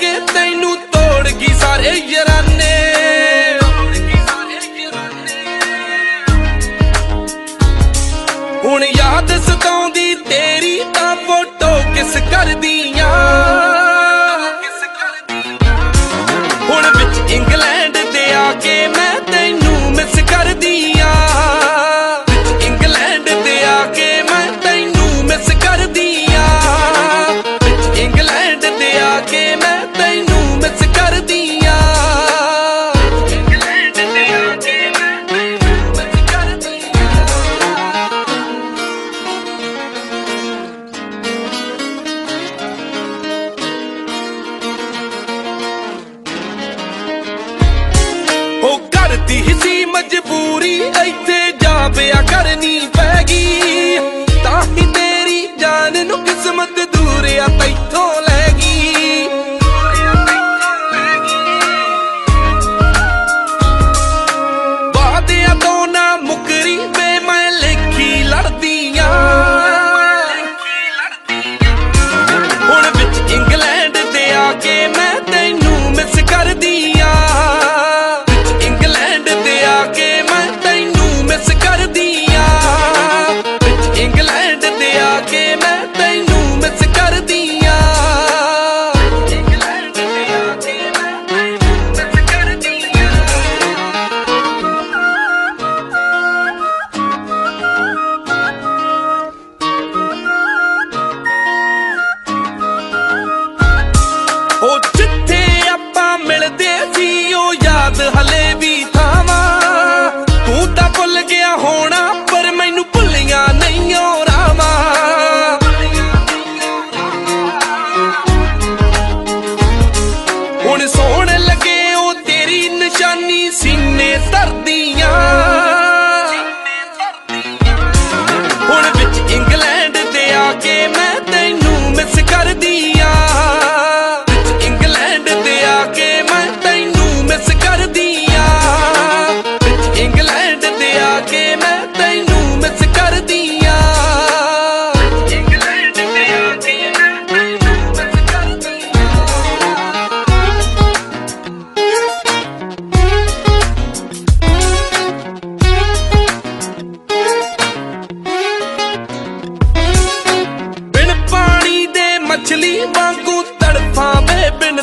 ਕੇ ਤੈਨੂੰ ਤੋੜ ਗਈ ਸਾਰੇ ਹੁਣ ਯਾਦ ਸਤਾਉਂਦੀ ਤੇਰੀ ਤਾਂ ਫੋਟੋ ਕਿਸ ਕਰਦੀ ਕੇ ਮੈਂ ਤੈਨੂੰ ਮਿਸ ਕਰਦੀ ਆ ਉਹ ਕਰਦੀ ਸੀ ਮਜਬੂਰੀ ਇੱਥੇ ਜਾ ਪਿਆ ਕਰਨੀ ਲੱਗੇ ਉਹ ਤੇਰੀ ਨਿਸ਼ਾਨੀ ਸੀਨੇ ਧਰਦੀ ਮਛਲੀ ਵਾਂਗੂ ਤੜਫਾਂ ਵੇ ਬਿਨ